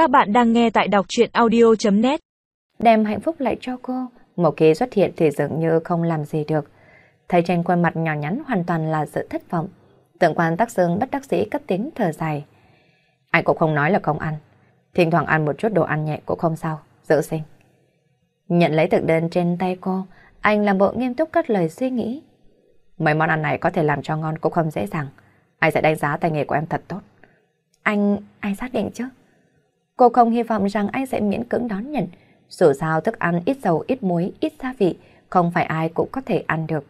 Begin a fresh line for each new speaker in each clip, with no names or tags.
Các bạn đang nghe tại đọc truyện audio.net
Đem hạnh phúc lại cho cô, một khi xuất hiện thì dường như không làm gì được. Thấy trên khuôn mặt nhỏ nhắn hoàn toàn là sự thất vọng. Tượng quan tác dương bất đắc dĩ cất tiếng thở dài. Anh cũng không nói là không ăn. Thỉnh thoảng ăn một chút đồ ăn nhẹ cũng không sao, giữ sinh. Nhận lấy thực đơn trên tay cô, anh làm bộ nghiêm túc cất lời suy nghĩ. Mấy món ăn này có thể làm cho ngon cũng không dễ dàng. Anh sẽ đánh giá tay nghề của em thật tốt. Anh, anh xác định chứ? Cô không hy vọng rằng anh sẽ miễn cưỡng đón nhận. Dù sao thức ăn ít dầu, ít muối, ít gia vị, không phải ai cũng có thể ăn được.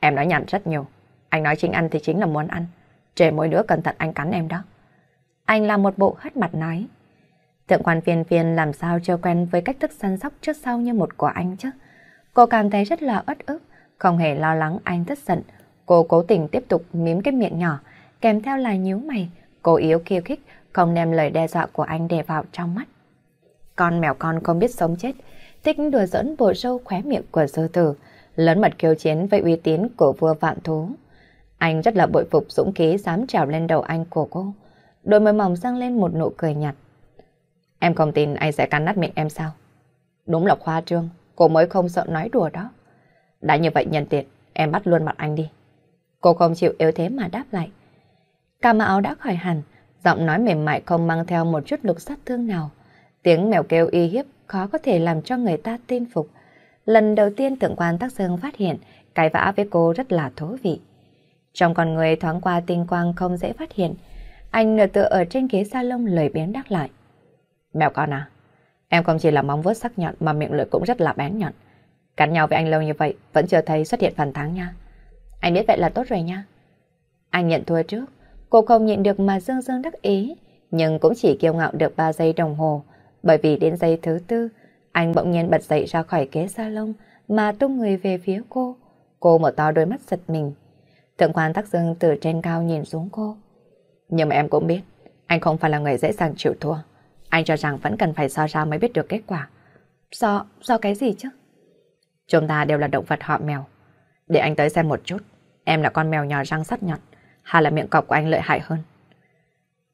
Em nói nhảm rất nhiều. Anh nói chính ăn thì chính là muốn ăn. Trề mỗi đứa cẩn thận anh cắn em đó. Anh làm một bộ hất mặt nói. Thượng quan phiền phiền làm sao chưa quen với cách thức săn sóc trước sau như một của anh chứ. Cô cảm thấy rất là ớt ức, không hề lo lắng anh tức giận. Cô cố tình tiếp tục miếm cái miệng nhỏ, kèm theo là nhíu mày, cô yếu khiêu khích, không đem lời đe dọa của anh để vào trong mắt. Con mèo con không biết sống chết, thích đùa dẫn bộ râu khóe miệng của sư tử, lớn mật kêu chiến với uy tín của vua vạn thú. Anh rất là bội phục dũng khí dám trèo lên đầu anh của cô. Đôi môi mỏng răng lên một nụ cười nhạt. Em không tin anh sẽ cắn nát miệng em sao? Đúng là khoa trương, cô mới không sợ nói đùa đó. Đã như vậy nhân tiện, em bắt luôn mặt anh đi. Cô không chịu yếu thế mà đáp lại. Cà áo đã khỏi hẳn, giọng nói mềm mại không mang theo một chút lục sát thương nào. Tiếng mèo kêu y hiếp khó có thể làm cho người ta tin phục. Lần đầu tiên tượng quan tác dương phát hiện cái vã với cô rất là thú vị. Trong con người thoáng qua tinh quang không dễ phát hiện, anh nửa tựa ở trên ghế salon lời biến đắc lại. Mèo con à, em không chỉ là móng vuốt sắc nhọn mà miệng lưỡi cũng rất là bén nhọn. Cắn nhau với anh lâu như vậy vẫn chưa thấy xuất hiện phần thắng nha. Anh biết vậy là tốt rồi nha. Anh nhận thua trước, cô không nhịn được mà dương dương đắc ý, nhưng cũng chỉ kiêu ngạo được 3 giây đồng hồ, bởi vì đến giây thứ tư, anh bỗng nhiên bật dậy ra khỏi ghế salon mà tung người về phía cô. Cô mở to đôi mắt giật mình. Thượng quan tắc dương từ trên cao nhìn xuống cô. Nhưng mà em cũng biết, anh không phải là người dễ dàng chịu thua. Anh cho rằng vẫn cần phải so ra mới biết được kết quả. so so cái gì chứ? Chúng ta đều là động vật họ mèo. Để anh tới xem một chút, em là con mèo nhỏ răng sắt nhọn, hay là miệng cọp của anh lợi hại hơn?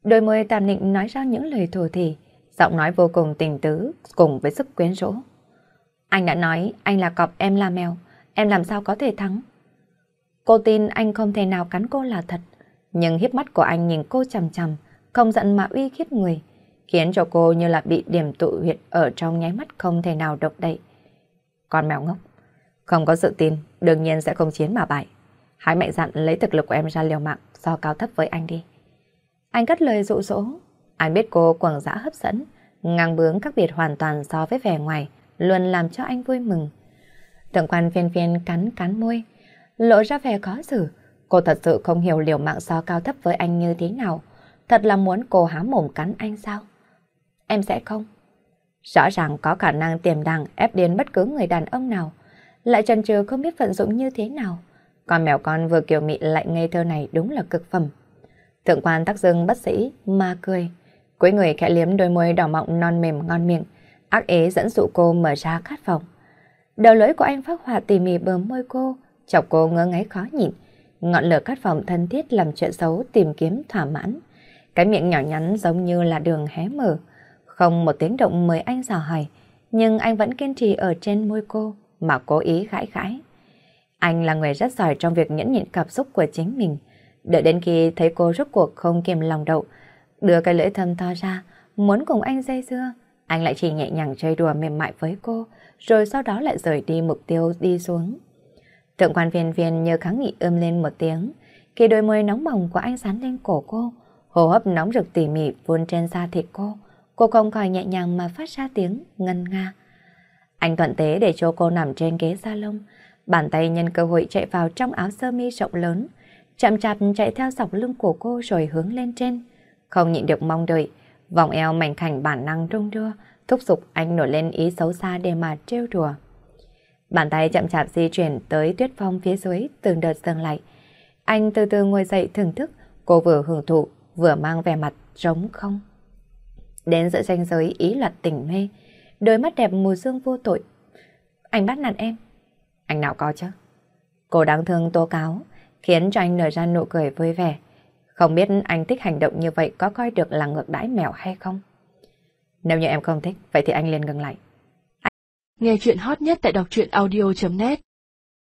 Đôi môi tàm nịnh nói ra những lời thù thì, giọng nói vô cùng tình tứ cùng với sức quyến rũ. Anh đã nói anh là cọp em là mèo, em làm sao có thể thắng? Cô tin anh không thể nào cắn cô là thật, nhưng hiếp mắt của anh nhìn cô chằm chằm, không giận mà uy khiếp người, khiến cho cô như là bị điểm tụ huyệt ở trong nháy mắt không thể nào động đậy. Con mèo ngốc, không có sự tin, đương nhiên sẽ không chiến mà bại. Hãy mạnh dặn lấy thực lực của em ra liều mạng so cao thấp với anh đi. Anh cất lời dụ dỗ, anh biết cô quảng dã hấp dẫn, ngang bướng khác biệt hoàn toàn so với vẻ ngoài, luôn làm cho anh vui mừng. Tượng quan phiên phiên cắn cắn môi, lộ ra vẻ khó xử. Cô thật sự không hiểu liều mạng so cao thấp với anh như thế nào. Thật là muốn cô há mồm cắn anh sao? Em sẽ không. Rõ ràng có khả năng tiềm đàng ép đến bất cứ người đàn ông nào. Lại trần trừ không biết vận dụng như thế nào. Con mèo con vừa kiều mị lại ngây thơ này đúng là cực phẩm. Thượng quan tắc dưng bất sĩ ma cười. Cuối người khẽ liếm đôi môi đỏ mọng non mềm ngon miệng. Ác ế dẫn dụ cô mở ra khát vọng. Đầu lưỡi của anh phát họa tỉ mỉ bờ môi cô, chọc cô ngơ ngáy khó nhịn. Ngọn lửa khát vọng thân thiết làm chuyện xấu tìm kiếm thỏa mãn. Cái miệng nhỏ nhắn giống như là đường hé mở. Không một tiếng động mời anh dò hỏi, nhưng anh vẫn kiên trì ở trên môi cô mà cố ý khãi khãi. Anh là người rất giỏi trong việc nhẫn nhịn cảm xúc của chính mình. Đợi đến khi thấy cô rốt cuộc không kiềm lòng đậu, đưa cái lưỡi thơm to ra, muốn cùng anh dây dưa, anh lại chỉ nhẹ nhàng chơi đùa mềm mại với cô, rồi sau đó lại rời đi mục tiêu đi xuống. Thượng quan viên viên như kháng nghị ôm lên một tiếng, khi đôi môi nóng bỏng của anh sán lên cổ cô, hô hấp nóng rực tỉ mỉ vuôn trên da thịt cô, cô không khỏi nhẹ nhàng mà phát ra tiếng ngân nga. Anh thuận tế để cho cô nằm trên ghế salon, bàn tay nhân cơ hội chạy vào trong áo sơ mi rộng lớn, chậm chạp chạy theo dọc lưng của cô rồi hướng lên trên. Không nhịn được mong đợi, vòng eo mảnh khảnh bản năng rung đưa, thúc giục anh nổi lên ý xấu xa để mà trêu đùa. Bàn tay chậm chạp di chuyển tới tuyết phong phía dưới từng đợt dừng lại. Anh từ từ ngồi dậy thưởng thức, cô vừa hưởng thụ, vừa mang vẻ mặt trống không. Đến giữa ranh giới ý loạt tỉnh mê, đôi mắt đẹp mùi dương vô tội. Anh bắt nạt em. Anh nào có chứ? Cô đáng thương tố cáo, khiến cho anh nở ra nụ cười vui vẻ. Không biết anh thích hành động như vậy có coi được là ngược đãi mèo hay không? Nếu như em không thích, vậy thì anh liền ngừng lại.
Nghe chuyện hot nhất tại đọc truyện audio.net